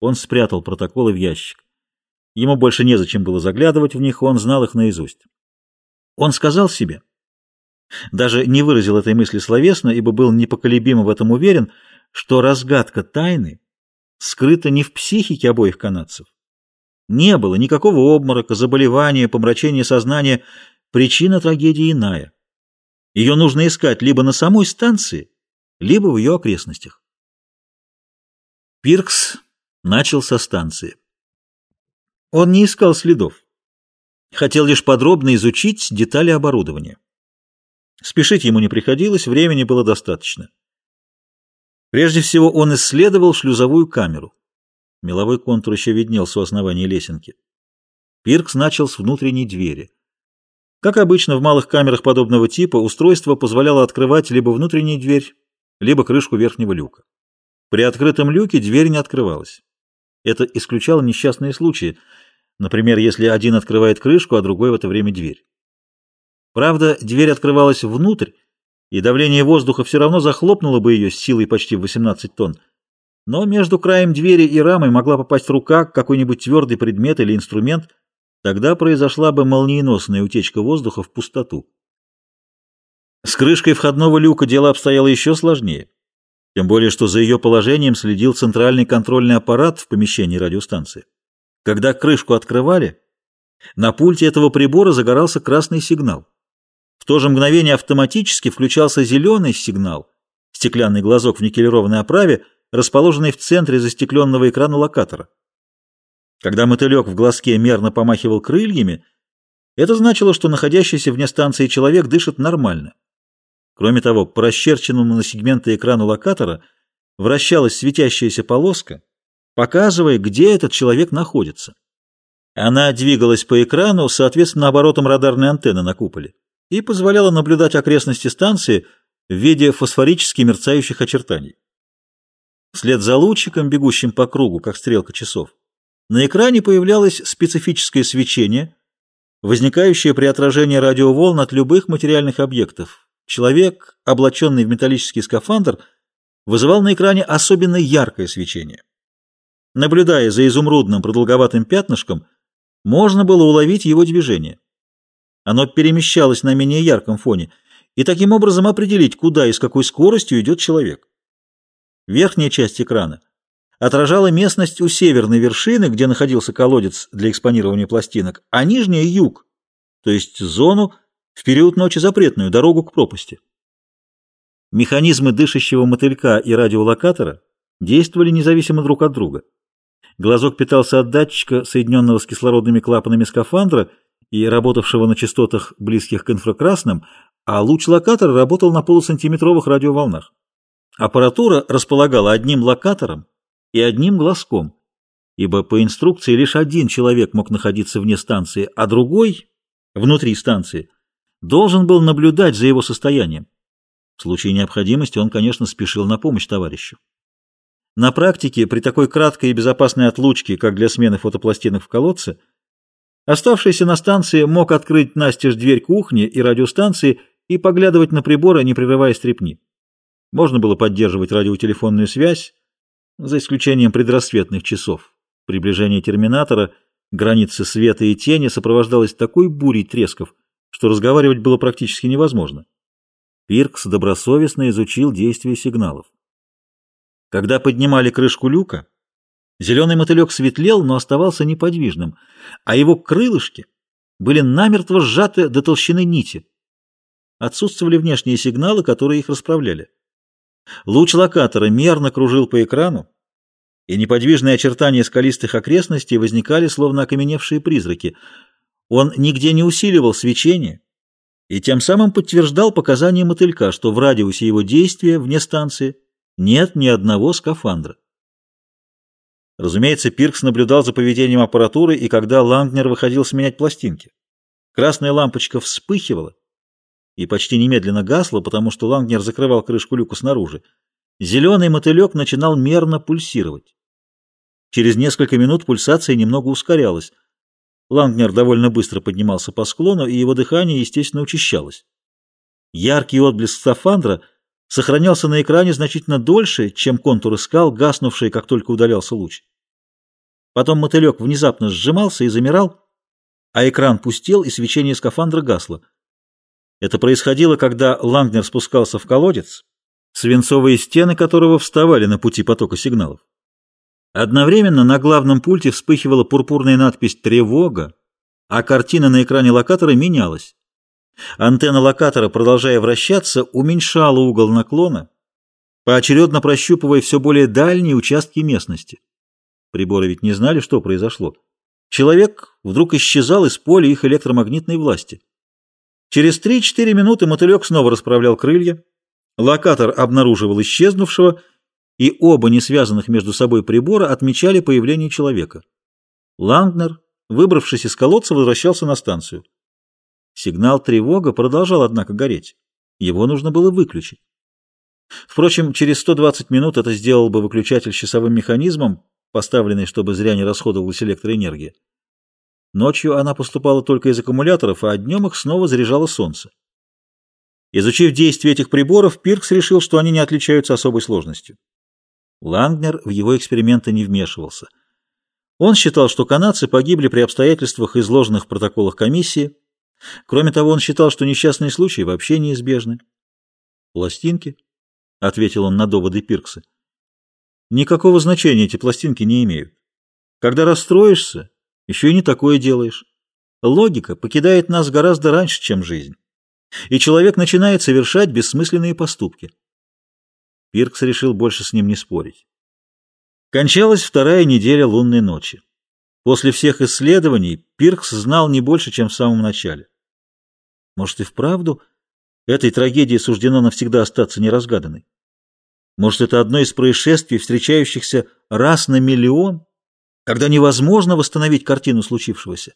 Он спрятал протоколы в ящик. Ему больше незачем было заглядывать в них, он знал их наизусть. Он сказал себе, даже не выразил этой мысли словесно, ибо был непоколебимо в этом уверен, что разгадка тайны скрыта не в психике обоих канадцев. Не было никакого обморока, заболевания, помрачения сознания. Причина трагедии иная. Ее нужно искать либо на самой станции, либо в ее окрестностях. Пиркс начал со станции. Он не искал следов. Хотел лишь подробно изучить детали оборудования. Спешить ему не приходилось, времени было достаточно. Прежде всего он исследовал шлюзовую камеру. Меловой контур еще виднелся у основания лесенки. Пиркс начал с внутренней двери. Как обычно в малых камерах подобного типа, устройство позволяло открывать либо внутреннюю дверь, либо крышку верхнего люка. При открытом люке дверь не открывалась. Это исключало несчастные случаи, например, если один открывает крышку, а другой в это время дверь. Правда, дверь открывалась внутрь, и давление воздуха все равно захлопнуло бы ее с силой почти в 18 тонн. Но между краем двери и рамой могла попасть рука, какой-нибудь твердый предмет или инструмент, тогда произошла бы молниеносная утечка воздуха в пустоту. С крышкой входного люка дело обстояло еще сложнее. Тем более, что за ее положением следил центральный контрольный аппарат в помещении радиостанции. Когда крышку открывали, на пульте этого прибора загорался красный сигнал. В то же мгновение автоматически включался зеленый сигнал, стеклянный глазок в никелированной оправе, расположенный в центре застекленного экрана локатора. Когда мотылек в глазке мерно помахивал крыльями, это значило, что находящийся вне станции человек дышит нормально. Кроме того, по расчерченному на сегменты экрана локатора вращалась светящаяся полоска, показывая, где этот человек находится. Она двигалась по экрану, соответственно, оборотом радарной антенны на куполе и позволяла наблюдать окрестности станции в виде фосфорически мерцающих очертаний. Вслед за лучиком, бегущим по кругу, как стрелка часов, на экране появлялось специфическое свечение, возникающее при отражении радиоволн от любых материальных объектов. Человек, облаченный в металлический скафандр, вызывал на экране особенно яркое свечение. Наблюдая за изумрудным продолговатым пятнышком, можно было уловить его движение. Оно перемещалось на менее ярком фоне, и таким образом определить, куда и с какой скоростью идет человек. Верхняя часть экрана отражала местность у северной вершины, где находился колодец для экспонирования пластинок, а нижняя — юг, то есть зону в период ночи запретную, дорогу к пропасти. Механизмы дышащего мотылька и радиолокатора действовали независимо друг от друга. Глазок питался от датчика, соединенного с кислородными клапанами скафандра, и работавшего на частотах, близких к инфракрасным, а луч локатора работал на полусантиметровых радиоволнах. Аппаратура располагала одним локатором и одним глазком, ибо по инструкции лишь один человек мог находиться вне станции, а другой, внутри станции, должен был наблюдать за его состоянием. В случае необходимости он, конечно, спешил на помощь товарищу. На практике, при такой краткой и безопасной отлучке, как для смены фотопластинок в колодце, Оставшийся на станции мог открыть настежь дверь кухни и радиостанции и поглядывать на приборы, не прерывая стрепни. Можно было поддерживать радиотелефонную связь, за исключением предрассветных часов. Приближение терминатора, границы света и тени сопровождалось такой бурей тресков, что разговаривать было практически невозможно. Пиркс добросовестно изучил действие сигналов. Когда поднимали крышку люка, Зеленый мотылек светлел, но оставался неподвижным, а его крылышки были намертво сжаты до толщины нити. Отсутствовали внешние сигналы, которые их расправляли. Луч локатора мерно кружил по экрану, и неподвижные очертания скалистых окрестностей возникали, словно окаменевшие призраки. Он нигде не усиливал свечение и тем самым подтверждал показания мотылька, что в радиусе его действия вне станции нет ни одного скафандра. Разумеется, Пиркс наблюдал за поведением аппаратуры и когда Лангнер выходил сменять пластинки. Красная лампочка вспыхивала и почти немедленно гасла, потому что Лангнер закрывал крышку люка снаружи. Зеленый мотылек начинал мерно пульсировать. Через несколько минут пульсация немного ускорялась. Лангнер довольно быстро поднимался по склону, и его дыхание, естественно, учащалось. Яркий отблеск скафандра сохранялся на экране значительно дольше, чем контуры скал, гаснувшие, как только удалялся луч. Потом мотылек внезапно сжимался и замирал, а экран пустел, и свечение скафандра гасло. Это происходило, когда Лангнер спускался в колодец, свинцовые стены которого вставали на пути потока сигналов. Одновременно на главном пульте вспыхивала пурпурная надпись «Тревога», а картина на экране локатора менялась. Антенна локатора, продолжая вращаться, уменьшала угол наклона, поочередно прощупывая все более дальние участки местности. Приборы ведь не знали, что произошло. Человек вдруг исчезал из поля их электромагнитной власти. Через 3-4 минуты мотылек снова расправлял крылья, локатор обнаруживал исчезнувшего, и оба несвязанных между собой прибора отмечали появление человека. Лангнер, выбравшись из колодца, возвращался на станцию. Сигнал тревога продолжал, однако, гореть. Его нужно было выключить. Впрочем, через 120 минут это сделал бы выключатель часовым механизмом, поставленный, чтобы зря не расходовалась электроэнергия. Ночью она поступала только из аккумуляторов, а днем их снова заряжало солнце. Изучив действие этих приборов, Пиркс решил, что они не отличаются особой сложностью. Лангнер в его эксперименты не вмешивался. Он считал, что канадцы погибли при обстоятельствах, изложенных в протоколах комиссии. Кроме того, он считал, что несчастные случаи вообще неизбежны. «Пластинки?» — ответил он на доводы Пиркса. «Никакого значения эти пластинки не имеют. Когда расстроишься, еще и не такое делаешь. Логика покидает нас гораздо раньше, чем жизнь. И человек начинает совершать бессмысленные поступки. Пиркс решил больше с ним не спорить. Кончалась вторая неделя лунной ночи. После всех исследований Пиркс знал не больше, чем в самом начале. Может и вправду этой трагедии суждено навсегда остаться неразгаданной? Может, это одно из происшествий, встречающихся раз на миллион? когда невозможно восстановить картину случившегося.